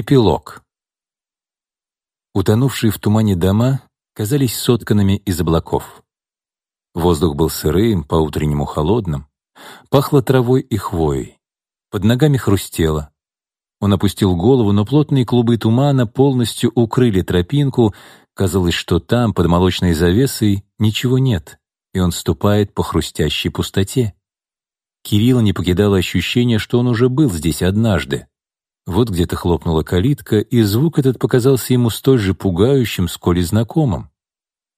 Эпилог. Утонувшие в тумане дома казались сотканными из облаков. Воздух был сырым, по-утреннему холодным, пахло травой и хвоей. Под ногами хрустело. Он опустил голову, но плотные клубы тумана полностью укрыли тропинку. Казалось, что там, под молочной завесой, ничего нет, и он ступает по хрустящей пустоте. Кирилла не покидало ощущение, что он уже был здесь однажды. Вот где-то хлопнула калитка, и звук этот показался ему столь же пугающим, сколь и знакомым.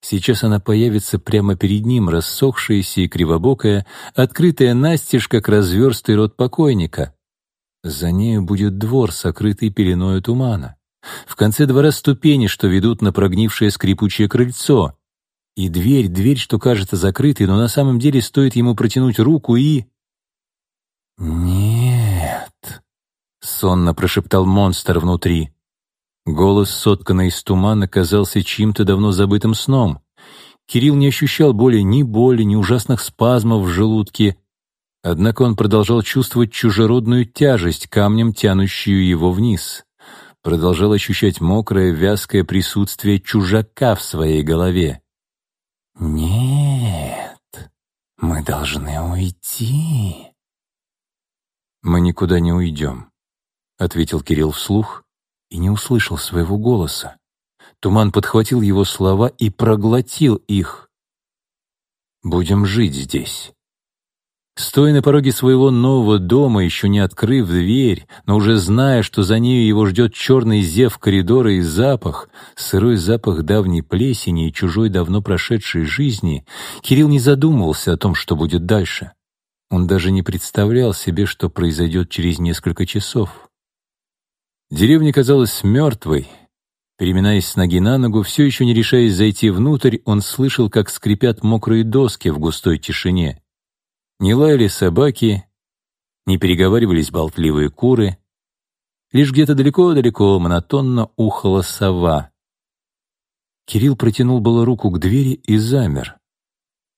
Сейчас она появится прямо перед ним, рассохшаяся и кривобокая, открытая настежь, как разверстый рот покойника. За нею будет двор, сокрытый пеленою тумана. В конце двора ступени, что ведут на прогнившее скрипучее крыльцо. И дверь, дверь, что кажется закрытой, но на самом деле стоит ему протянуть руку и... Нет. — сонно прошептал монстр внутри. Голос, сотканный из тумана, казался чьим-то давно забытым сном. Кирилл не ощущал боли ни боли, ни ужасных спазмов в желудке, однако он продолжал чувствовать чужеродную тяжесть, камнем тянущую его вниз. Продолжал ощущать мокрое, вязкое присутствие чужака в своей голове. «Нет, мы должны уйти». «Мы никуда не уйдем», ответил Кирилл вслух и не услышал своего голоса. Туман подхватил его слова и проглотил их. «Будем жить здесь». Стоя на пороге своего нового дома, еще не открыв дверь, но уже зная, что за нею его ждет черный зев коридора и запах, сырой запах давней плесени и чужой давно прошедшей жизни, Кирилл не задумывался о том, что будет дальше. Он даже не представлял себе, что произойдет через несколько часов. Деревня казалась мертвой. Переминаясь с ноги на ногу, все еще не решаясь зайти внутрь, он слышал, как скрипят мокрые доски в густой тишине. Не лаяли собаки, не переговаривались болтливые куры. Лишь где-то далеко-далеко монотонно ухала сова. Кирилл протянул было руку к двери и замер.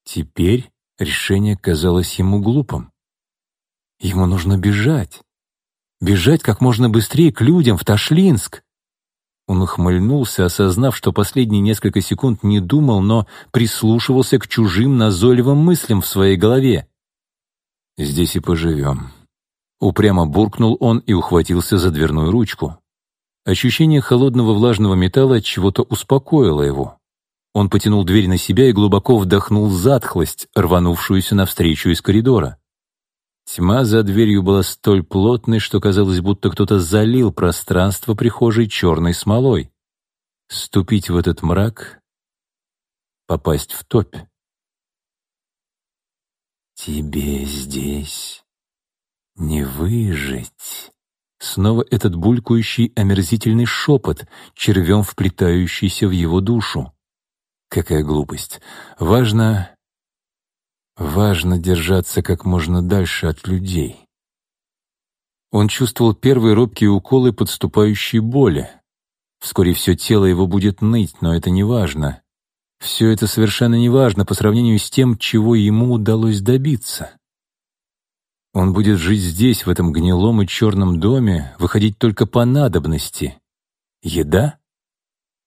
Теперь решение казалось ему глупым. Ему нужно бежать. Бежать как можно быстрее к людям, в Ташлинск. Он ухмыльнулся, осознав, что последние несколько секунд не думал, но прислушивался к чужим назойливым мыслям в своей голове. «Здесь и поживем». Упрямо буркнул он и ухватился за дверную ручку. Ощущение холодного влажного металла от чего-то успокоило его. Он потянул дверь на себя и глубоко вдохнул затхлость, рванувшуюся навстречу из коридора. Тьма за дверью была столь плотной, что казалось, будто кто-то залил пространство прихожей черной смолой. Ступить в этот мрак — попасть в топь. «Тебе здесь не выжить». Снова этот булькающий омерзительный шепот, червем вплетающийся в его душу. Какая глупость. Важно Важно держаться как можно дальше от людей. Он чувствовал первые робкие уколы подступающей боли. Вскоре все тело его будет ныть, но это не важно. Все это совершенно не важно по сравнению с тем, чего ему удалось добиться. Он будет жить здесь, в этом гнилом и черном доме, выходить только по надобности. Еда?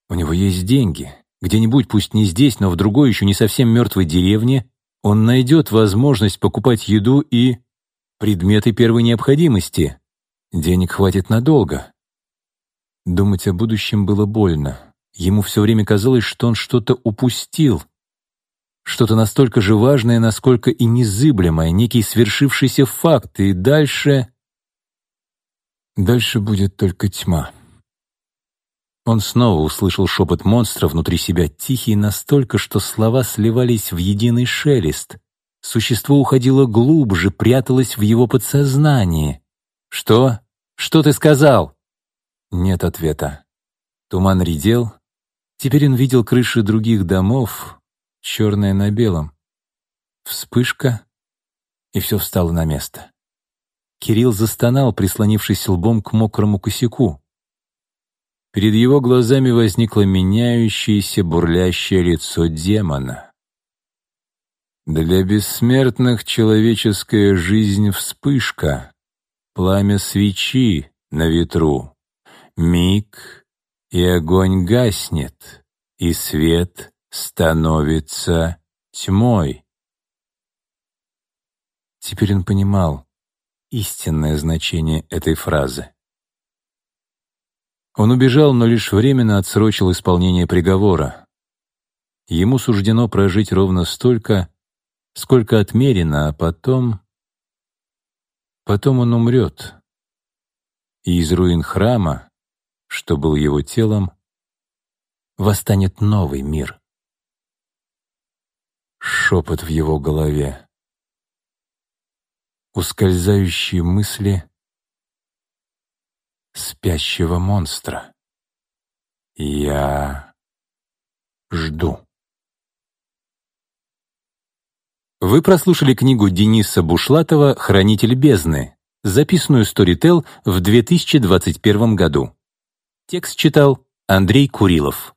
У него есть деньги. Где-нибудь, пусть не здесь, но в другой, еще не совсем мертвой деревне, он найдет возможность покупать еду и предметы первой необходимости. Денег хватит надолго. Думать о будущем было больно. Ему все время казалось, что он что-то упустил. Что-то настолько же важное, насколько и незыблемое, некий свершившийся факт, и дальше... Дальше будет только тьма. Он снова услышал шепот монстра внутри себя, тихий настолько, что слова сливались в единый шелест. Существо уходило глубже, пряталось в его подсознании. «Что? Что ты сказал?» Нет ответа. Туман редел. Теперь он видел крыши других домов, черное на белом. Вспышка, и все встало на место. Кирилл застонал, прислонившись лбом к мокрому косяку. Перед его глазами возникло меняющееся, бурлящее лицо демона. Для бессмертных человеческая жизнь — вспышка, пламя свечи на ветру, миг, и огонь гаснет, и свет становится тьмой. Теперь он понимал истинное значение этой фразы. Он убежал, но лишь временно отсрочил исполнение приговора. Ему суждено прожить ровно столько, сколько отмерено, а потом... Потом он умрет. И из руин храма, что был его телом, восстанет новый мир. Шепот в его голове. Ускользающие мысли спящего монстра. Я жду. Вы прослушали книгу Дениса Бушлатова «Хранитель бездны», записанную Storytel в 2021 году. Текст читал Андрей Курилов.